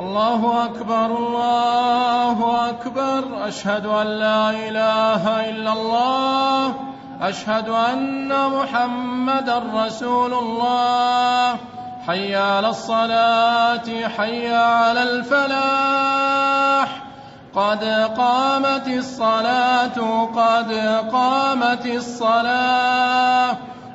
الله أكبر الله أكبر. أشهد أن لا إله إلا الله. أشهد أن محمدا رسول الله. حي على الصلاة حي على الفلاح. قد قامت الصلاة قد قامت الصلاة.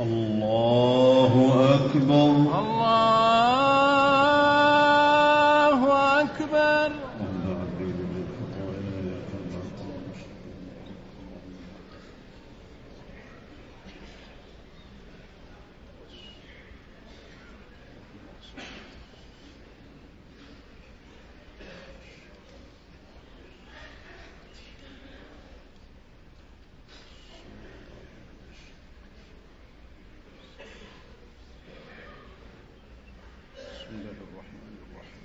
الله أكبر. الله أكبر اللهم عبيد بالخطايا إياك نعبد بسم الله الرحمن الرحيم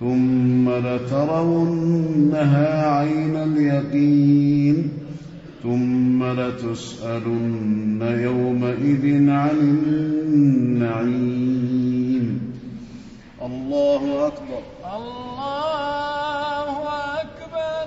ثم لترونها عين اليقين ثم لتسألن يومئذ عن النعيم. الله أكبر. الله أكبر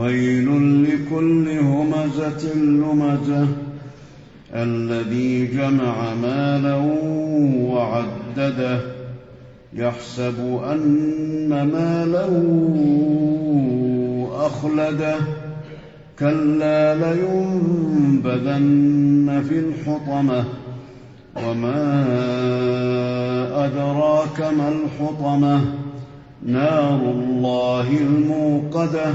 ويل لكل همزة لمزة. الذي جمع مالا وعدده. يحسب أن ماله أخلده. كلا لينبذن في الحطمة. وما أدراك ما الحطمة. نار الله الموقدة.